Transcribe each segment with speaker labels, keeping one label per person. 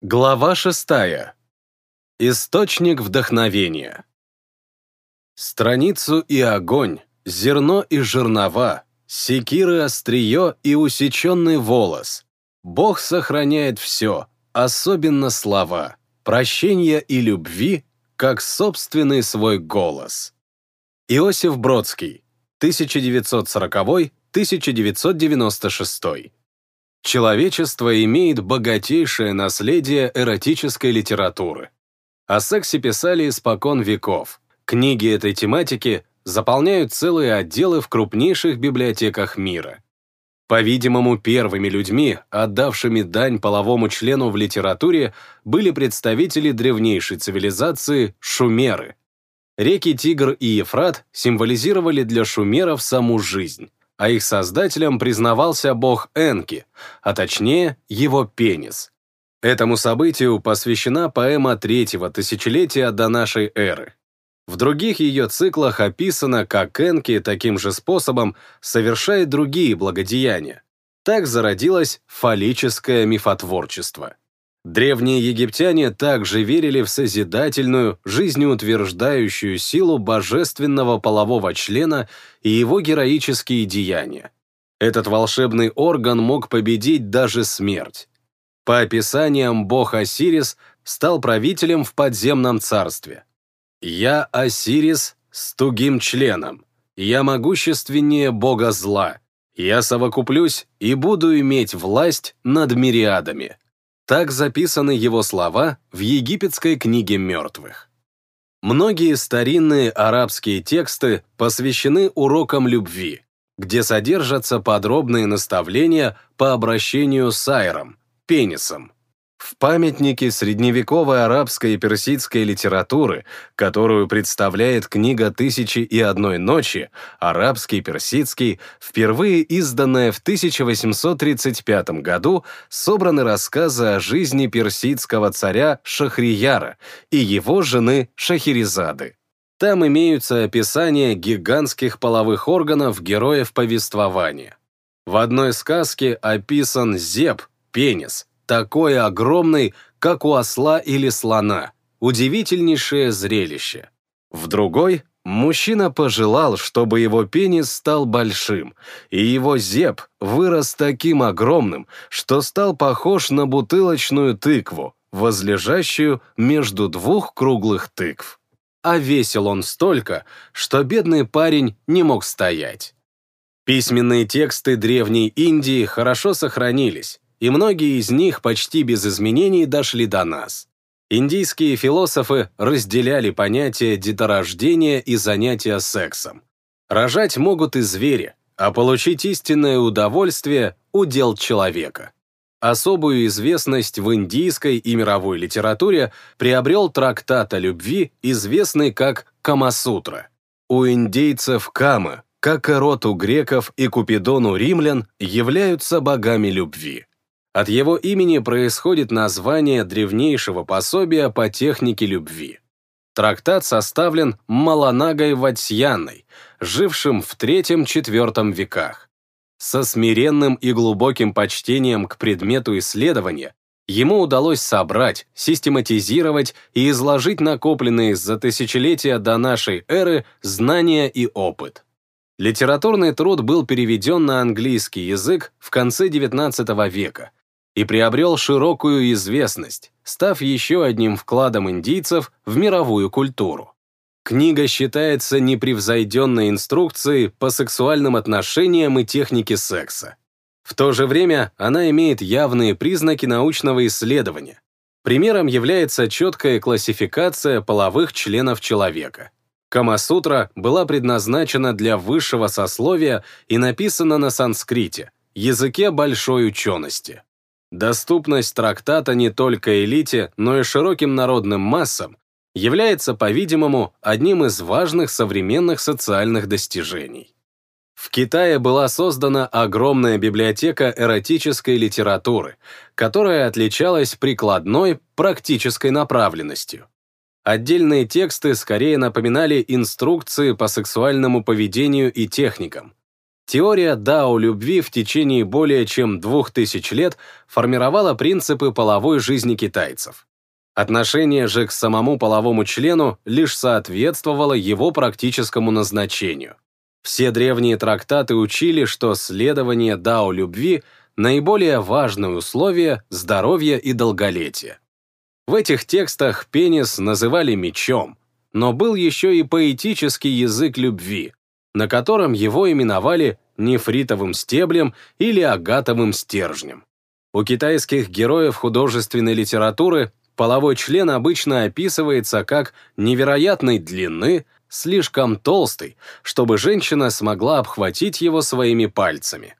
Speaker 1: Глава шестая. Источник вдохновения. Страницу и огонь, зерно и жернова, секиры острие и усеченный волос. Бог сохраняет все, особенно слова, прощения и любви, как собственный свой голос. Иосиф Бродский, 1940-1996 Человечество имеет богатейшее наследие эротической литературы. О сексе писали испокон веков. Книги этой тематики заполняют целые отделы в крупнейших библиотеках мира. По-видимому, первыми людьми, отдавшими дань половому члену в литературе, были представители древнейшей цивилизации – шумеры. Реки Тигр и Ефрат символизировали для шумеров саму жизнь а их создателем признавался бог Энки, а точнее его пенис. Этому событию посвящена поэма третьего тысячелетия до нашей эры. В других ее циклах описано, как Энки таким же способом совершает другие благодеяния. Так зародилось фаллическое мифотворчество. Древние египтяне также верили в созидательную, жизнеутверждающую силу божественного полового члена и его героические деяния. Этот волшебный орган мог победить даже смерть. По описаниям, бог Осирис стал правителем в подземном царстве. «Я Осирис с тугим членом. Я могущественнее бога зла. Я совокуплюсь и буду иметь власть над мириадами». Так записаны его слова в египетской книге мертвых. Многие старинные арабские тексты посвящены урокам любви, где содержатся подробные наставления по обращению с айром, пенисом, в памятнике средневековой арабской и персидской литературы, которую представляет книга «Тысячи и одной ночи», арабский, персидский, впервые изданная в 1835 году, собраны рассказы о жизни персидского царя Шахрияра и его жены Шахерезады. Там имеются описания гигантских половых органов героев повествования. В одной сказке описан зеб, пенис, такой огромный, как у осла или слона. Удивительнейшее зрелище. В другой мужчина пожелал, чтобы его пенис стал большим, и его зеб вырос таким огромным, что стал похож на бутылочную тыкву, возлежащую между двух круглых тыкв. А весил он столько, что бедный парень не мог стоять. Письменные тексты Древней Индии хорошо сохранились, и многие из них почти без изменений дошли до нас. Индийские философы разделяли понятия деторождения и занятия сексом. Рожать могут и звери, а получить истинное удовольствие – удел человека. Особую известность в индийской и мировой литературе приобрел трактат о любви, известный как Камасутра. У индейцев Кама, как и род у греков и Купидон у римлян, являются богами любви. От его имени происходит название древнейшего пособия по технике любви. Трактат составлен Маланагой Ватсьяной, жившим в III-IV веках. Со смиренным и глубоким почтением к предмету исследования ему удалось собрать, систематизировать и изложить накопленные за тысячелетия до нашей эры знания и опыт. Литературный труд был переведен на английский язык в конце XIX века – и приобрел широкую известность, став еще одним вкладом индийцев в мировую культуру. Книга считается непревзойденной инструкцией по сексуальным отношениям и технике секса. В то же время она имеет явные признаки научного исследования. Примером является четкая классификация половых членов человека. Камасутра была предназначена для высшего сословия и написана на санскрите, языке большой учености. Доступность трактата не только элите, но и широким народным массам является, по-видимому, одним из важных современных социальных достижений. В Китае была создана огромная библиотека эротической литературы, которая отличалась прикладной, практической направленностью. Отдельные тексты скорее напоминали инструкции по сексуальному поведению и техникам. Теория Дао любви в течение более чем двух тысяч лет формировала принципы половой жизни китайцев. Отношение же к самому половому члену лишь соответствовало его практическому назначению. Все древние трактаты учили, что следование Дао любви – наиболее важное условие здоровья и долголетия. В этих текстах пенис называли мечом, но был еще и поэтический язык любви, на котором его именовали нефритовым стеблем или агатовым стержнем. У китайских героев художественной литературы половой член обычно описывается как невероятной длины, слишком толстый, чтобы женщина смогла обхватить его своими пальцами.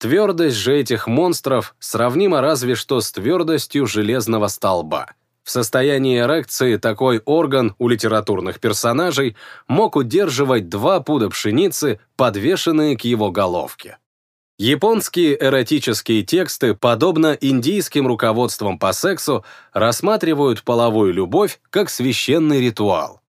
Speaker 1: Твердость же этих монстров сравнима разве что с твердостью железного столба. В состоянии эрекции такой орган у литературных персонажей мог удерживать два пуда пшеницы, подвешенные к его головке. Японские эротические тексты, подобно индийским руководствам по сексу, рассматривают половую любовь как священный ритуал.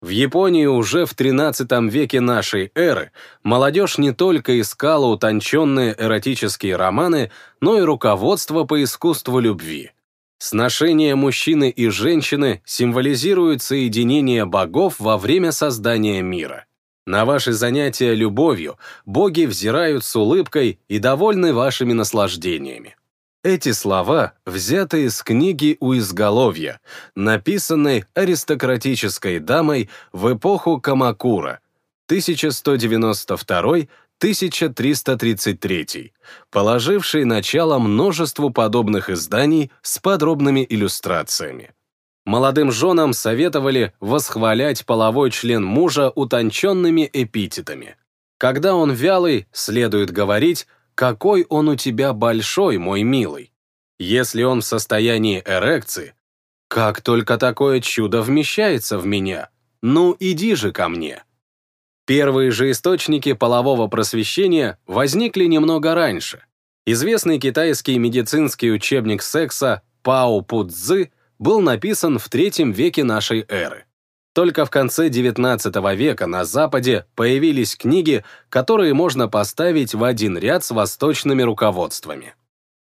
Speaker 1: В Японии уже в XIII веке нашей эры молодежь не только искала утонченные эротические романы, но и руководство по искусству любви. Сношение мужчины и женщины символизирует соединение богов во время создания мира. На ваши занятия любовью боги взирают с улыбкой и довольны вашими наслаждениями. Эти слова взяты из книги у изголовья, написанной аристократической дамой в эпоху Камакура, 1192 1333, положивший начало множеству подобных изданий с подробными иллюстрациями. Молодым женам советовали восхвалять половой член мужа утонченными эпитетами. Когда он вялый, следует говорить «какой он у тебя большой, мой милый». Если он в состоянии эрекции, «как только такое чудо вмещается в меня, ну иди же ко мне». Первые же источники полового просвещения возникли немного раньше. Известный китайский медицинский учебник секса Пао Пудзы был написан в третьем веке нашей эры. Только в конце XIX века на Западе появились книги, которые можно поставить в один ряд с восточными руководствами.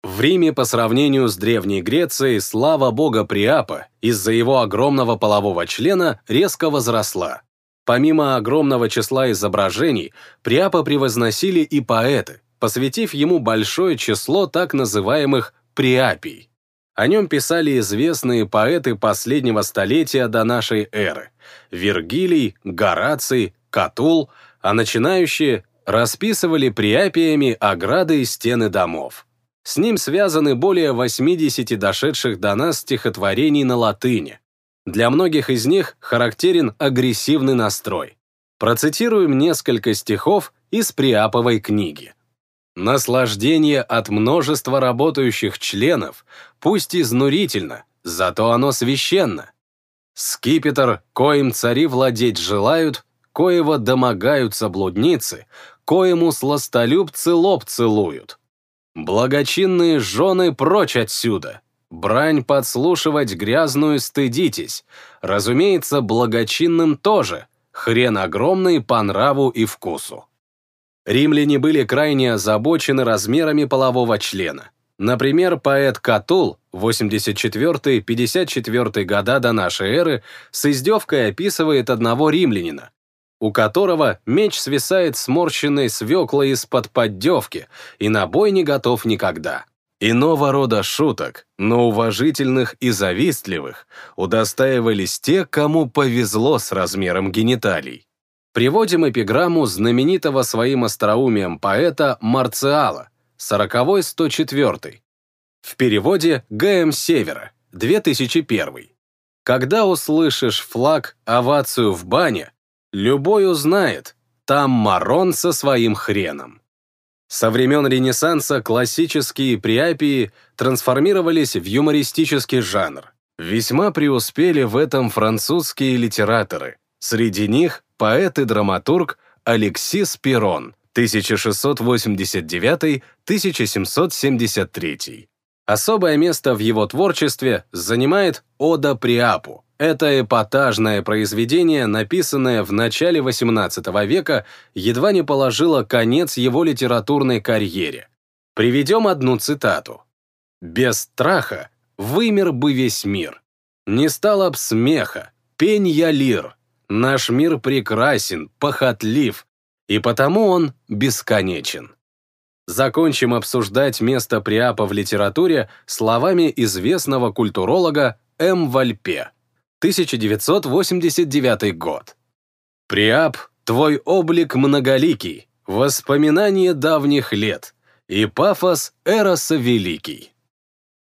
Speaker 1: В Риме по сравнению с Древней Грецией слава бога Приапа из-за его огромного полового члена резко возросла. Помимо огромного числа изображений, Приапа превозносили и поэты, посвятив ему большое число так называемых приапий. О нем писали известные поэты последнего столетия до нашей эры – Вергилий, Гораций, Катул, а начинающие расписывали приапиями ограды и стены домов. С ним связаны более 80 дошедших до нас стихотворений на латыни, для многих из них характерен агрессивный настрой. Процитируем несколько стихов из Приаповой книги. «Наслаждение от множества работающих членов, пусть изнурительно, зато оно священно. Скипетр, коим цари владеть желают, коего домогаются блудницы, коему сластолюбцы лоб целуют. Благочинные жены прочь отсюда, Брань подслушивать грязную стыдитесь. Разумеется, благочинным тоже. Хрен огромный по нраву и вкусу. Римляне были крайне озабочены размерами полового члена. Например, поэт Катул, 84-54 года до нашей эры, с издевкой описывает одного римлянина, у которого меч свисает сморщенной свеклой из-под поддевки и на бой не готов никогда. Иного рода шуток, но уважительных и завистливых, удостаивались те, кому повезло с размером гениталий. Приводим эпиграмму знаменитого своим остроумием поэта Марциала, 40-104. В переводе Г.М. Севера, 2001. Когда услышишь флаг «Овацию в бане», любой узнает, там Марон со своим хреном. Со времен Ренессанса классические приапии трансформировались в юмористический жанр. Весьма преуспели в этом французские литераторы. Среди них поэт и драматург Алексис Перрон, 1689-1773. Особое место в его творчестве занимает «Ода Приапу», Это эпатажное произведение, написанное в начале XVIII века, едва не положило конец его литературной карьере. Приведем одну цитату. «Без страха вымер бы весь мир. Не стало б смеха, пень я лир. Наш мир прекрасен, похотлив, и потому он бесконечен». Закончим обсуждать место Приапа в литературе словами известного культуролога М. Вальпе. 1989 год. Приап, твой облик многоликий, воспоминание давних лет и пафос Эроса Великий.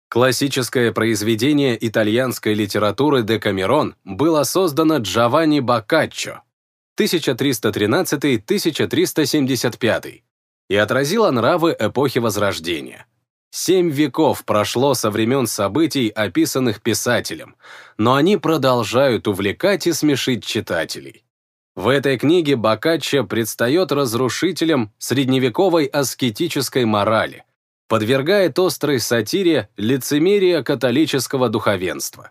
Speaker 1: Классическое произведение итальянской литературы «Декамерон» было создано Джованни Боккаччо 1313-1375 и отразило нравы эпохи Возрождения. Семь веков прошло со времен событий, описанных писателем, но они продолжают увлекать и смешить читателей. В этой книге Боккаччо предстает разрушителем средневековой аскетической морали, подвергает острой сатире лицемерия католического духовенства.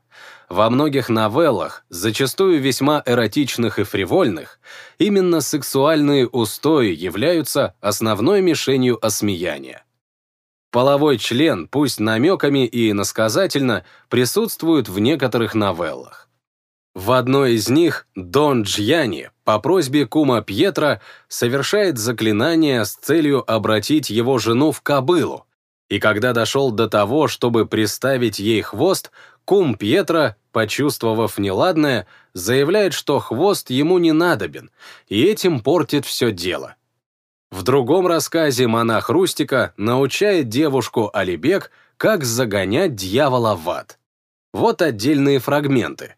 Speaker 1: Во многих новеллах, зачастую весьма эротичных и фривольных, именно сексуальные устои являются основной мишенью осмеяния. Половой член, пусть намеками и иносказательно, присутствует в некоторых новеллах. В одной из них Дон Джьяни по просьбе кума Пьетра совершает заклинание с целью обратить его жену в кобылу, и когда дошел до того, чтобы приставить ей хвост, кум Пьетра, почувствовав неладное, заявляет, что хвост ему не надобен, и этим портит все дело. В другом рассказе монах Рустика научает девушку Алибек, как загонять дьявола в ад. Вот отдельные фрагменты.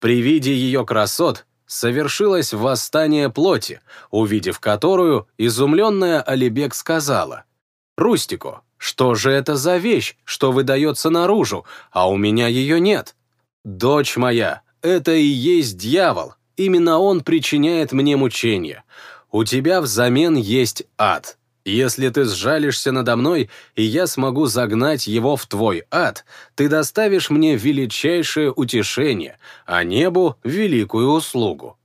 Speaker 1: При виде ее красот совершилось восстание плоти, увидев которую изумленная Алибек сказала, «Рустику, что же это за вещь, что выдается наружу, а у меня ее нет? Дочь моя, это и есть дьявол, именно он причиняет мне мучения у тебя взамен есть ад. Если ты сжалишься надо мной, и я смогу загнать его в твой ад, ты доставишь мне величайшее утешение, а небу — великую услугу».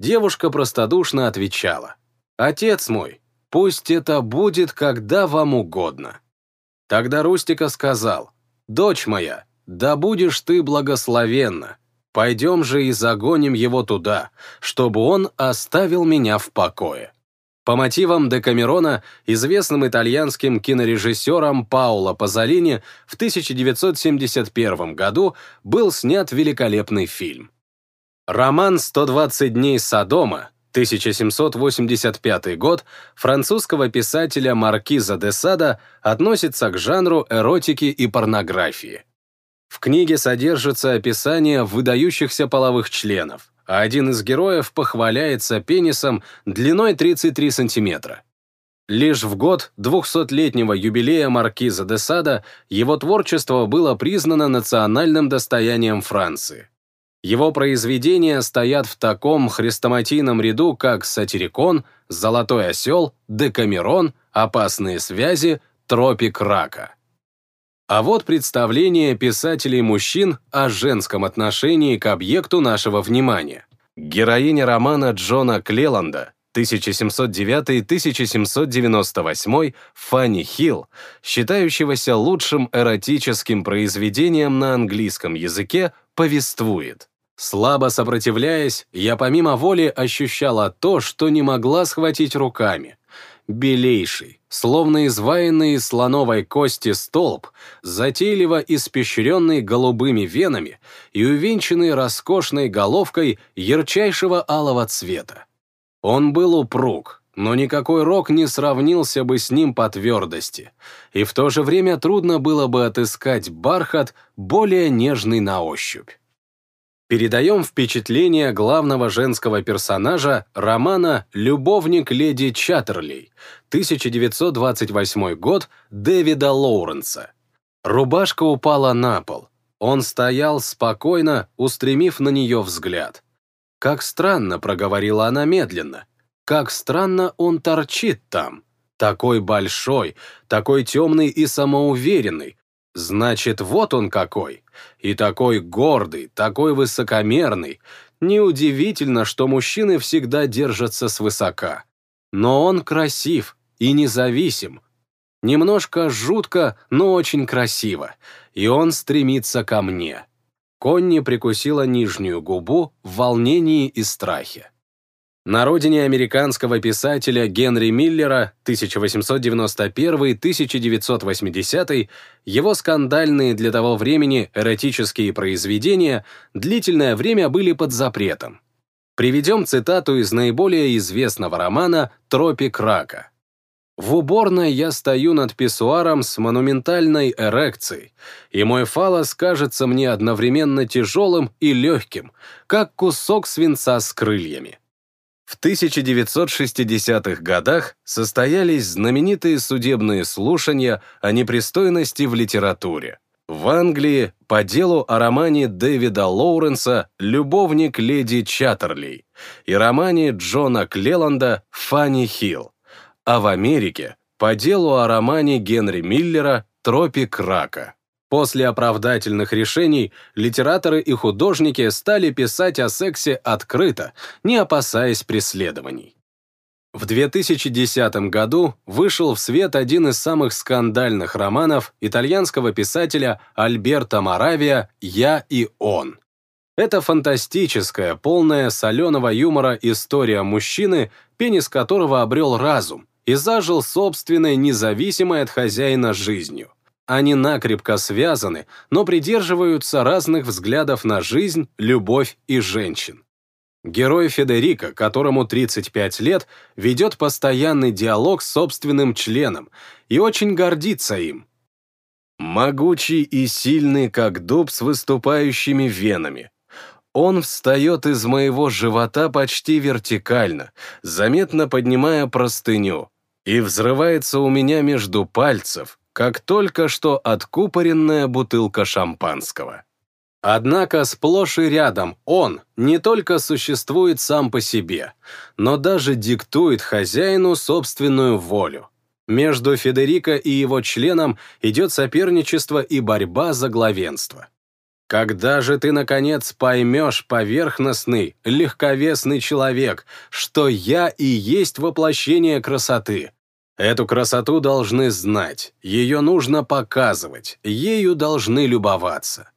Speaker 1: Девушка простодушно отвечала. «Отец мой, пусть это будет, когда вам угодно». Тогда Рустика сказал, «Дочь моя, да будешь ты благословенна, Пойдем же и загоним его туда, чтобы он оставил меня в покое. По мотивам Декамерона, известным итальянским кинорежиссером Паоло Пазолини в 1971 году был снят великолепный фильм. Роман «120 дней Содома» 1785 год французского писателя Маркиза де Сада относится к жанру эротики и порнографии. В книге содержится описание выдающихся половых членов, а один из героев похваляется пенисом длиной 33 сантиметра. Лишь в год 200-летнего юбилея маркиза де Сада его творчество было признано национальным достоянием Франции. Его произведения стоят в таком хрестоматийном ряду, как «Сатирикон», «Золотой осел», «Декамерон», «Опасные связи», «Тропик рака». А вот представление писателей-мужчин о женском отношении к объекту нашего внимания. Героиня романа Джона Клеланда 1709-1798 Фанни Хилл, считающегося лучшим эротическим произведением на английском языке, повествует. Слабо сопротивляясь, я помимо воли ощущала то, что не могла схватить руками — белейший, словно изваянный из слоновой кости столб, затейливо испещренный голубыми венами и увенчанный роскошной головкой ярчайшего алого цвета. Он был упруг, но никакой рог не сравнился бы с ним по твердости, и в то же время трудно было бы отыскать бархат более нежный на ощупь передаем впечатление главного женского персонажа романа «Любовник леди Чаттерлей» 1928 год Дэвида Лоуренса. Рубашка упала на пол. Он стоял спокойно, устремив на нее взгляд. «Как странно», — проговорила она медленно. «Как странно он торчит там. Такой большой, такой темный и самоуверенный. Значит, вот он какой. И такой гордый, такой высокомерный. Неудивительно, что мужчины всегда держатся свысока. Но он красив и независим. Немножко жутко, но очень красиво. И он стремится ко мне. Конни прикусила нижнюю губу в волнении и страхе. На родине американского писателя Генри Миллера 1891-1980 его скандальные для того времени эротические произведения длительное время были под запретом. Приведем цитату из наиболее известного романа «Тропик рака». В уборной я стою над писсуаром с монументальной эрекцией, и мой фалос кажется мне одновременно тяжелым и легким, как кусок свинца с крыльями. В 1960-х годах состоялись знаменитые судебные слушания о непристойности в литературе. В Англии по делу о романе Дэвида Лоуренса «Любовник леди Чаттерли» и романе Джона Клеланда «Фанни Хилл», а в Америке по делу о романе Генри Миллера «Тропик рака». После оправдательных решений литераторы и художники стали писать о сексе открыто, не опасаясь преследований. В 2010 году вышел в свет один из самых скандальных романов итальянского писателя Альберто Моравия «Я и он». Это фантастическая, полная соленого юмора история мужчины, пенис которого обрел разум и зажил собственной независимой от хозяина жизнью. Они накрепко связаны, но придерживаются разных взглядов на жизнь, любовь и женщин. Герой Федерико, которому 35 лет, ведет постоянный диалог с собственным членом и очень гордится им. Могучий и сильный, как дуб с выступающими венами. Он встает из моего живота почти вертикально, заметно поднимая простыню, и взрывается у меня между пальцев, как только что откупоренная бутылка шампанского. Однако сплошь и рядом он не только существует сам по себе, но даже диктует хозяину собственную волю. Между Федерико и его членом идет соперничество и борьба за главенство. Когда же ты, наконец, поймешь, поверхностный, легковесный человек, что я и есть воплощение красоты, Эту красоту должны знать, ее нужно показывать, ею должны любоваться.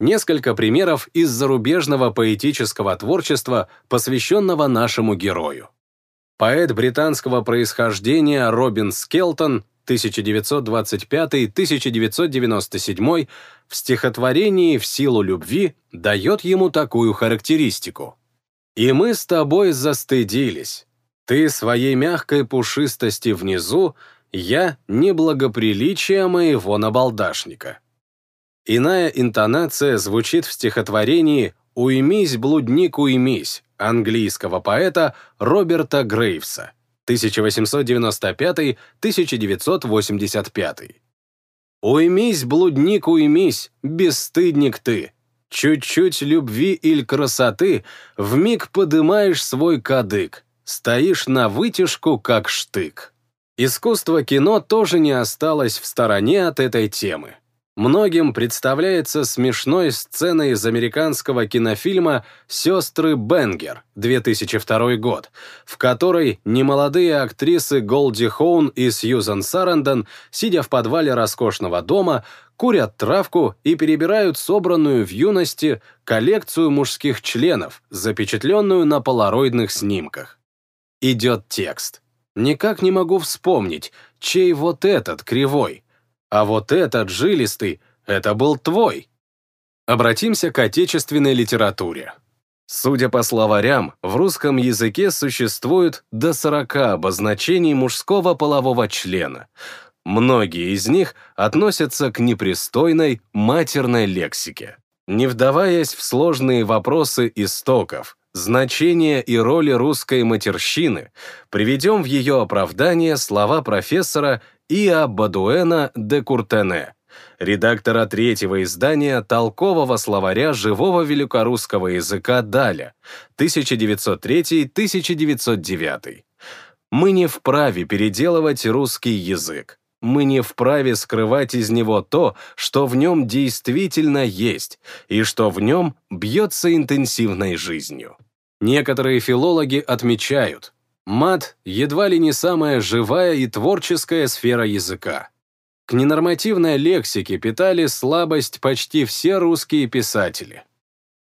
Speaker 1: Несколько примеров из зарубежного поэтического творчества, посвященного нашему герою. Поэт британского происхождения Робин Скелтон 1925-1997 в стихотворении «В силу любви» дает ему такую характеристику. «И мы с тобой застыдились, ты своей мягкой пушистости внизу, я — неблагоприличие моего набалдашника. Иная интонация звучит в стихотворении «Уймись, блудник, уймись» английского поэта Роберта Грейвса 1895-1985. «Уймись, блудник, уймись, бесстыдник ты, чуть-чуть любви или красоты, вмиг подымаешь свой кадык, стоишь на вытяжку, как штык. Искусство кино тоже не осталось в стороне от этой темы. Многим представляется смешной сценой из американского кинофильма «Сестры Бенгер» 2002 год, в которой немолодые актрисы Голди Хоун и Сьюзан Сарандон, сидя в подвале роскошного дома, курят травку и перебирают собранную в юности коллекцию мужских членов, запечатленную на полароидных снимках идет текст. Никак не могу вспомнить, чей вот этот кривой, а вот этот жилистый — это был твой. Обратимся к отечественной литературе. Судя по словарям, в русском языке существует до 40 обозначений мужского полового члена. Многие из них относятся к непристойной матерной лексике. Не вдаваясь в сложные вопросы истоков, значение и роли русской матерщины, приведем в ее оправдание слова профессора Иа Бадуэна де Куртене, редактора третьего издания толкового словаря живого великорусского языка Даля, 1903-1909. Мы не вправе переделывать русский язык. Мы не вправе скрывать из него то, что в нем действительно есть, и что в нем бьется интенсивной жизнью. Некоторые филологи отмечают, мат едва ли не самая живая и творческая сфера языка. К ненормативной лексике питали слабость почти все русские писатели.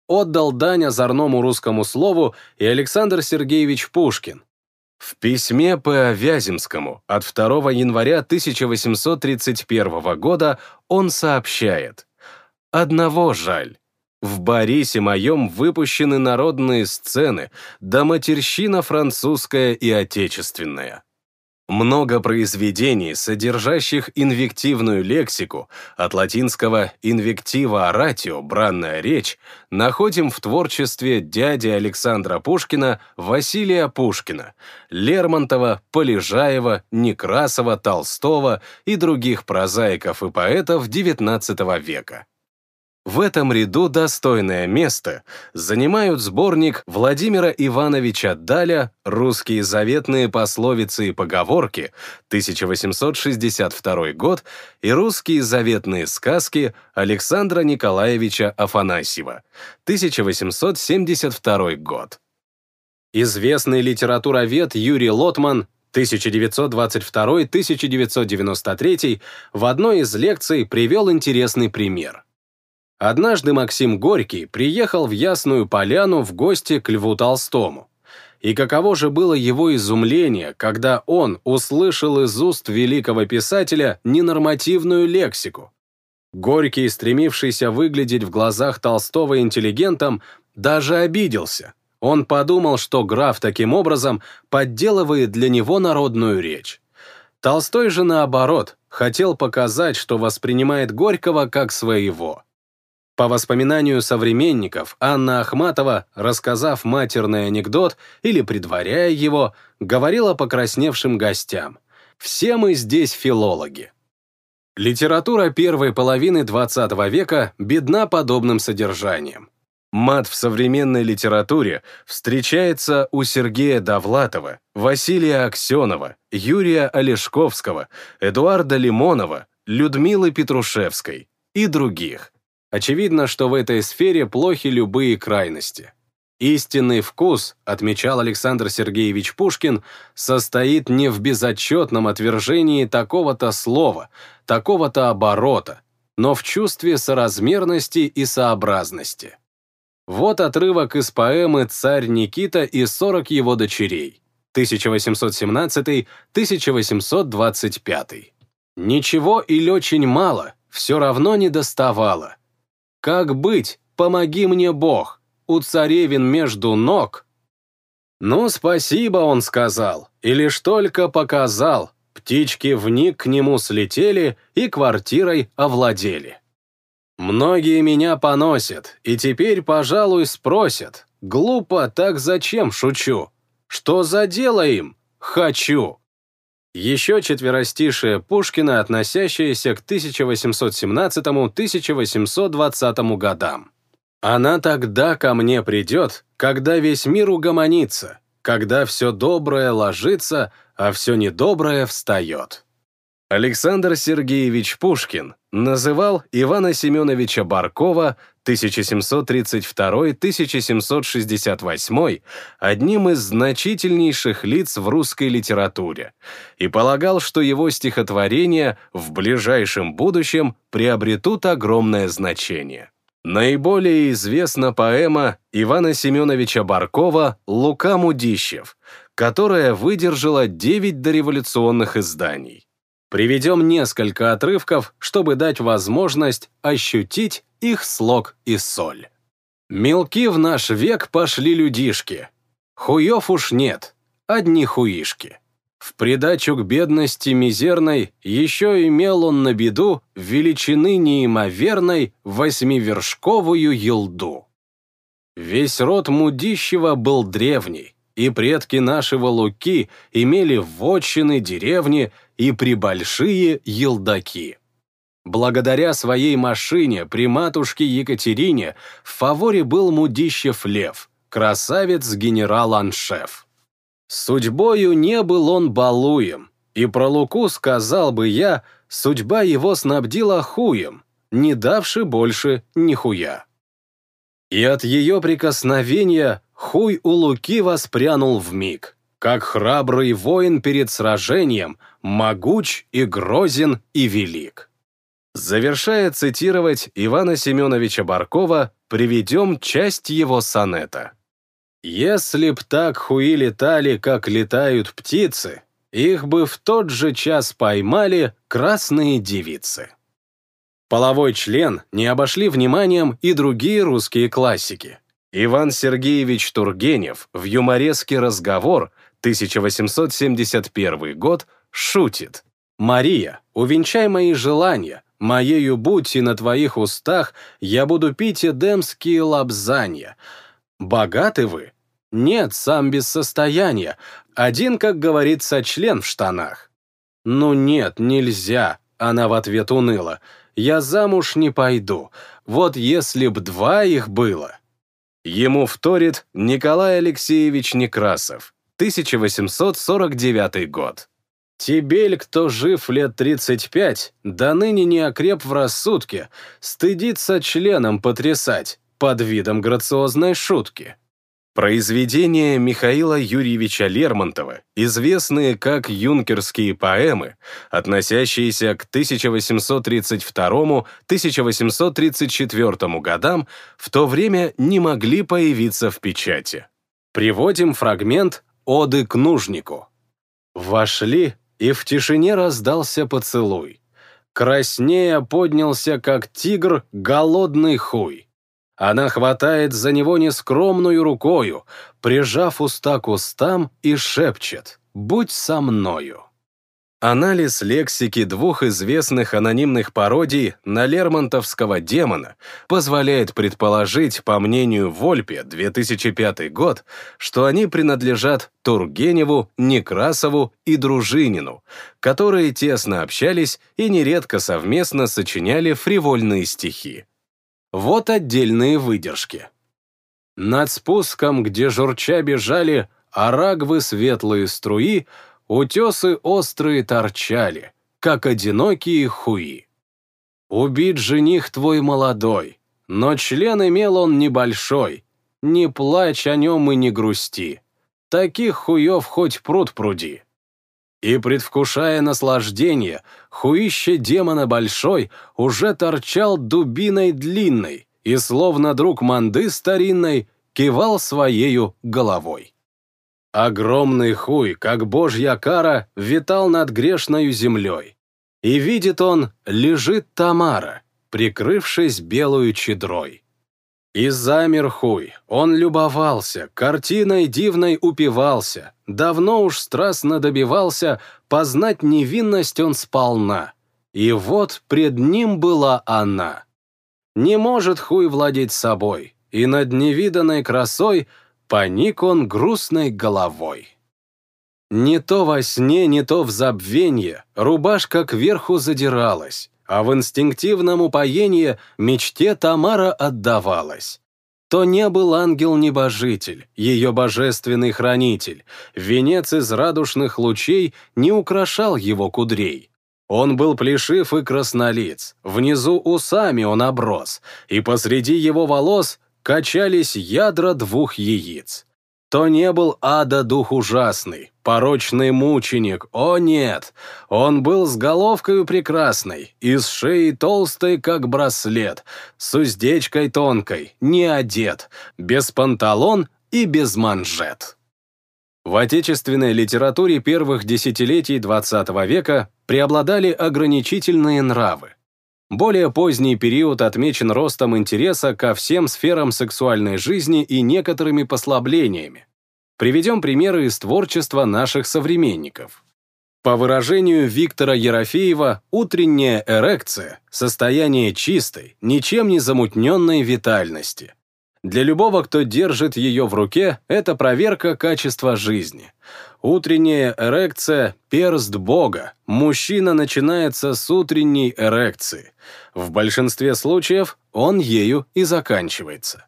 Speaker 1: Отдал дань озорному русскому слову и Александр Сергеевич Пушкин. В письме по Вяземскому от 2 января 1831 года он сообщает «Одного жаль. В Борисе моем выпущены народные сцены, да матерщина французская и отечественная. Много произведений, содержащих инвективную лексику, от латинского «инвектива оратио» — бранная речь, находим в творчестве дяди Александра Пушкина Василия Пушкина, Лермонтова, Полежаева, Некрасова, Толстого и других прозаиков и поэтов XIX века. В этом ряду достойное место занимают сборник Владимира Ивановича Даля «Русские заветные пословицы и поговорки» 1862 год и «Русские заветные сказки» Александра Николаевича Афанасьева 1872 год. Известный литературовед Юрий Лотман 1922-1993 в одной из лекций привел интересный пример. Однажды Максим Горький приехал в Ясную Поляну в гости к Льву Толстому. И каково же было его изумление, когда он услышал из уст великого писателя ненормативную лексику. Горький, стремившийся выглядеть в глазах Толстого интеллигентом, даже обиделся. Он подумал, что граф таким образом подделывает для него народную речь. Толстой же, наоборот, хотел показать, что воспринимает Горького как своего. По воспоминанию современников, Анна Ахматова, рассказав матерный анекдот или предваряя его, говорила покрасневшим гостям. «Все мы здесь филологи». Литература первой половины XX века бедна подобным содержанием. Мат в современной литературе встречается у Сергея Довлатова, Василия Аксенова, Юрия Олешковского, Эдуарда Лимонова, Людмилы Петрушевской и других. Очевидно, что в этой сфере плохи любые крайности. Истинный вкус, отмечал Александр Сергеевич Пушкин, состоит не в безотчетном отвержении такого-то слова, такого-то оборота, но в чувстве соразмерности и сообразности. Вот отрывок из поэмы «Царь Никита и сорок его дочерей» 1817-1825. Ничего или очень мало, все равно не доставало. Как быть? Помоги мне, Бог! У царевин между ног. Ну, спасибо, он сказал, и лишь только показал. Птички вник к нему слетели и квартирой овладели. Многие меня поносят, и теперь, пожалуй, спросят. Глупо, так зачем шучу? Что за дело им? Хочу. Еще четверостишее Пушкина, относящееся к 1817-1820 годам. «Она тогда ко мне придет, когда весь мир угомонится, когда все доброе ложится, а все недоброе встает». Александр Сергеевич Пушкин называл Ивана Семеновича Баркова 1732-1768 одним из значительнейших лиц в русской литературе и полагал, что его стихотворения в ближайшем будущем приобретут огромное значение. Наиболее известна поэма Ивана Семеновича Баркова «Лука Мудищев», которая выдержала 9 дореволюционных изданий. Приведем несколько отрывков, чтобы дать возможность ощутить их слог и соль. Мелки в наш век пошли людишки. Хуев уж нет, одни хуишки. В придачу к бедности мизерной еще имел он на беду величины неимоверной восьмивершковую елду. Весь род Мудищева был древний, и предки нашего Луки имели вотчины, деревни и прибольшие елдаки. Благодаря своей машине при матушке Екатерине в фаворе был Мудищев Лев, красавец-генерал-аншеф. Судьбою не был он балуем, И про Луку сказал бы я, судьба его снабдила хуем, не давши больше нихуя. И от ее прикосновения хуй у Луки воспрянул в миг, как храбрый воин перед сражением, могуч и грозен и велик. Завершая цитировать Ивана Семеновича Баркова, приведем часть его сонета. «Если б так хуи летали, как летают птицы, их бы в тот же час поймали красные девицы». Половой член не обошли вниманием и другие русские классики. Иван Сергеевич Тургенев в юмореске «Разговор» 1871 год шутит. «Мария, увенчай мои желания, моею будь и на твоих устах я буду пить эдемские лапзанья. Богаты вы? Нет, сам без состояния, один, как говорится, член в штанах». «Ну нет, нельзя», — она в ответ уныла, — я замуж не пойду, вот если б два их было. Ему вторит Николай Алексеевич Некрасов, 1849 год. Тебель, кто жив лет 35, да ныне не окреп в рассудке, стыдится членом потрясать под видом грациозной шутки. Произведения Михаила Юрьевича Лермонтова, известные как юнкерские поэмы, относящиеся к 1832-1834 годам, в то время не могли появиться в печати. Приводим фрагмент «Оды к нужнику». Вошли, и в тишине раздался поцелуй. Краснея поднялся, как тигр, голодный хуй. Она хватает за него нескромную рукою, прижав уста к устам и шепчет «Будь со мною». Анализ лексики двух известных анонимных пародий на Лермонтовского демона позволяет предположить, по мнению Вольпе, 2005 год, что они принадлежат Тургеневу, Некрасову и Дружинину, которые тесно общались и нередко совместно сочиняли фривольные стихи. Вот отдельные выдержки. Над спуском, где журча бежали арагвы светлые струи, утесы острые торчали, как одинокие хуи. Убит жених твой молодой, но член имел он небольшой, не плачь о нем и не грусти, таких хуев хоть пруд пруди. И, предвкушая наслаждение, хуище демона большой уже торчал дубиной длинной и, словно друг манды старинной, кивал своею головой. Огромный хуй, как божья кара, витал над грешною землей. И видит он, лежит Тамара, прикрывшись белую чедрой. И замер хуй, он любовался, картиной дивной упивался, давно уж страстно добивался, познать невинность он сполна. И вот пред ним была она. Не может хуй владеть собой, и над невиданной красой поник он грустной головой. Не то во сне, не то в забвенье рубашка кверху задиралась, а в инстинктивном упоении мечте Тамара отдавалась. То не был ангел-небожитель, ее божественный хранитель, венец из радужных лучей не украшал его кудрей. Он был плешив и краснолиц, внизу усами он оброс, и посреди его волос качались ядра двух яиц. То не был ада дух ужасный, порочный мученик, о нет, он был с головкой прекрасной, из шеи толстой, как браслет, с уздечкой тонкой, не одет, без панталон и без манжет. В отечественной литературе первых десятилетий XX века преобладали ограничительные нравы. Более поздний период отмечен ростом интереса ко всем сферам сексуальной жизни и некоторыми послаблениями. Приведем примеры из творчества наших современников. По выражению Виктора Ерофеева, утренняя эрекция – состояние чистой, ничем не замутненной витальности. Для любого, кто держит ее в руке, это проверка качества жизни. Утренняя эрекция – перст Бога. Мужчина начинается с утренней эрекции. В большинстве случаев он ею и заканчивается.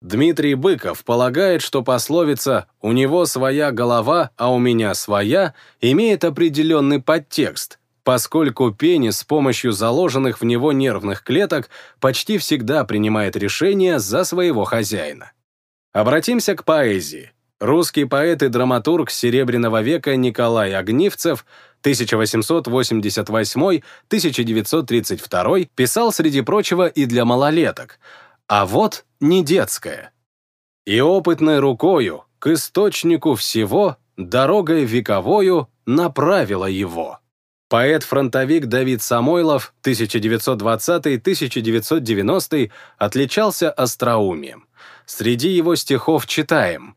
Speaker 1: Дмитрий Быков полагает, что пословица «у него своя голова, а у меня своя» имеет определенный подтекст, поскольку пенис с помощью заложенных в него нервных клеток почти всегда принимает решения за своего хозяина. Обратимся к поэзии. Русский поэт и драматург Серебряного века Николай Огнивцев 1888-1932 писал, среди прочего, и для малолеток, а вот не детская. И опытной рукою к источнику всего дорогой вековою направила его. Поэт-фронтовик Давид Самойлов 1920-1990 отличался остроумием. Среди его стихов читаем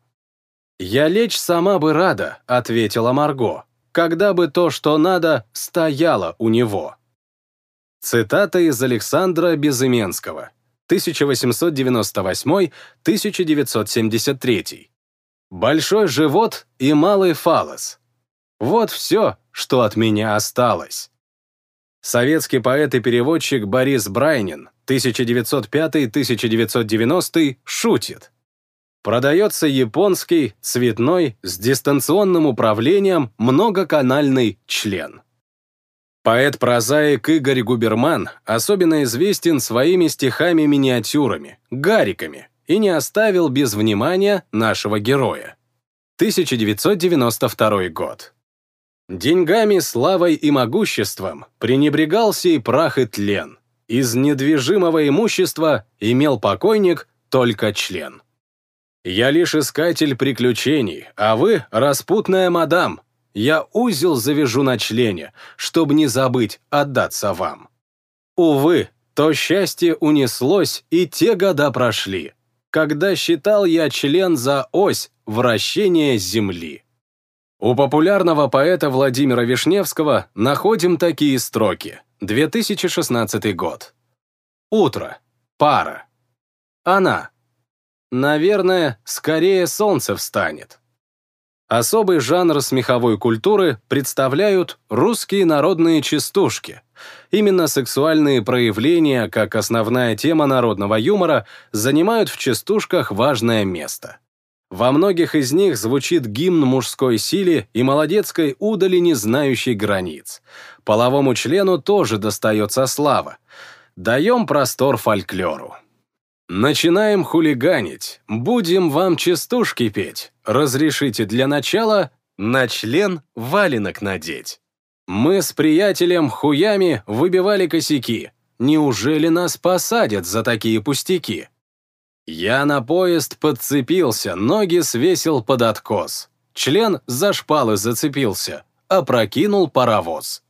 Speaker 1: «Я лечь сама бы рада», — ответила Марго, «когда бы то, что надо, стояло у него». Цитата из Александра Безыменского 1898-1973. Большой живот и малый фалос. Вот все, что от меня осталось. Советский поэт и переводчик Борис Брайнин 1905-1990 шутит. Продается японский, цветной, с дистанционным управлением многоканальный член. Поэт-прозаик Игорь Губерман особенно известен своими стихами-миниатюрами, гариками, и не оставил без внимания нашего героя. 1992 год. Деньгами, славой и могуществом пренебрегал сей прах и тлен. Из недвижимого имущества имел покойник только член. Я лишь искатель приключений, а вы — распутная мадам, я узел завяжу на члене, чтобы не забыть отдаться вам. Увы, то счастье унеслось, и те года прошли, когда считал я член за ось вращения Земли. У популярного поэта Владимира Вишневского находим такие строки. 2016 год. Утро. Пара. Она. Наверное, скорее солнце встанет. Особый жанр смеховой культуры представляют русские народные частушки. Именно сексуальные проявления, как основная тема народного юмора, занимают в частушках важное место. Во многих из них звучит гимн мужской силе и молодецкой удали, не знающей границ. Половому члену тоже достается слава. Даем простор фольклору. Начинаем хулиганить, будем вам частушки петь. Разрешите для начала на член валенок надеть. Мы с приятелем хуями выбивали косяки. Неужели нас посадят за такие пустяки? Я на поезд подцепился, ноги свесил под откос. Член за шпалы зацепился, опрокинул паровоз.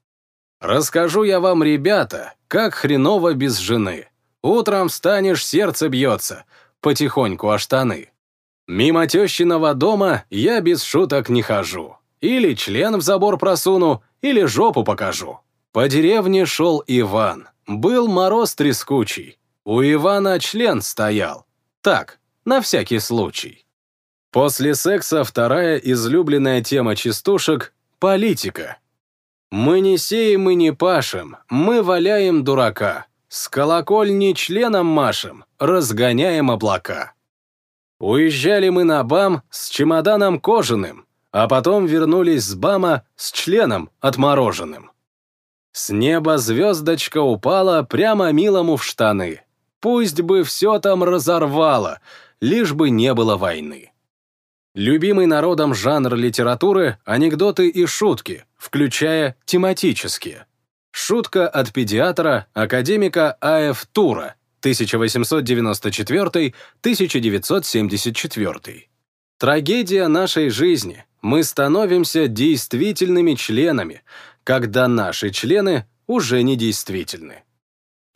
Speaker 1: Расскажу я вам, ребята, как хреново без жены. Утром встанешь, сердце бьется, потихоньку о штаны. Мимо тещиного дома я без шуток не хожу. Или член в забор просуну, или жопу покажу. По деревне шел Иван. Был мороз трескучий. У Ивана член стоял. Так, на всякий случай. После секса вторая излюбленная тема частушек — политика. Мы не сеем и не пашем, мы валяем дурака. С колокольни членом машем, разгоняем облака. Уезжали мы на БАМ с чемоданом кожаным, а потом вернулись с БАМа с членом отмороженным. С неба звездочка упала прямо милому в штаны. Пусть бы все там разорвало, лишь бы не было войны. Любимый народом жанр литературы — анекдоты и шутки, включая тематические. Шутка от педиатра академика А.Ф. Тура, 1894-1974. Трагедия нашей жизни. Мы становимся действительными членами, когда наши члены уже не действительны.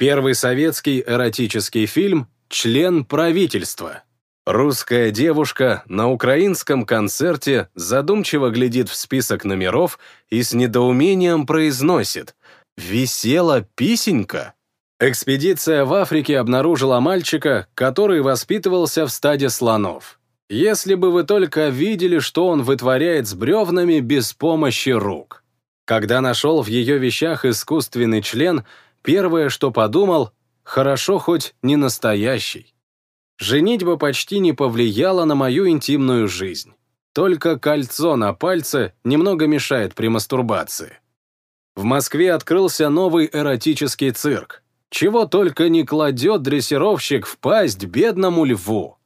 Speaker 1: Первый советский эротический фильм «Член правительства». Русская девушка на украинском концерте задумчиво глядит в список номеров и с недоумением произносит «Висела писенька?» Экспедиция в Африке обнаружила мальчика, который воспитывался в стаде слонов. Если бы вы только видели, что он вытворяет с бревнами без помощи рук. Когда нашел в ее вещах искусственный член, первое, что подумал, хорошо хоть не настоящий. Женитьба почти не повлияла на мою интимную жизнь. Только кольцо на пальце немного мешает при мастурбации. В Москве открылся новый эротический цирк. Чего только не кладет дрессировщик в пасть бедному льву.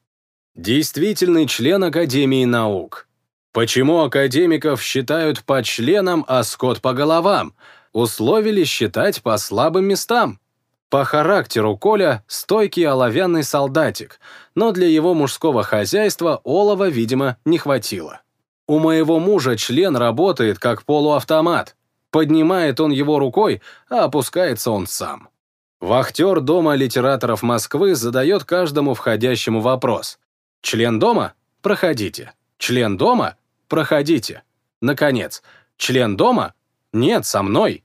Speaker 1: Действительный член Академии наук. Почему академиков считают по членам, а скот по головам? Условили считать по слабым местам. По характеру Коля стойкий оловянный солдатик, но для его мужского хозяйства олова, видимо, не хватило. У моего мужа член работает как полуавтомат. Поднимает он его рукой, а опускается он сам. Вахтер Дома литераторов Москвы задает каждому входящему вопрос. «Член дома? Проходите. Член дома? Проходите. Наконец, член дома? Нет, со мной».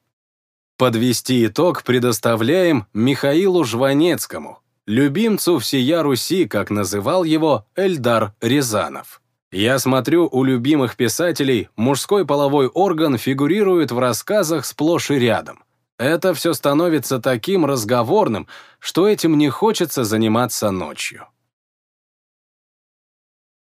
Speaker 1: Подвести итог предоставляем Михаилу Жванецкому, любимцу всея Руси, как называл его Эльдар Рязанов. Я смотрю, у любимых писателей мужской половой орган фигурирует в рассказах сплошь и рядом. Это все становится таким разговорным, что этим не хочется заниматься ночью.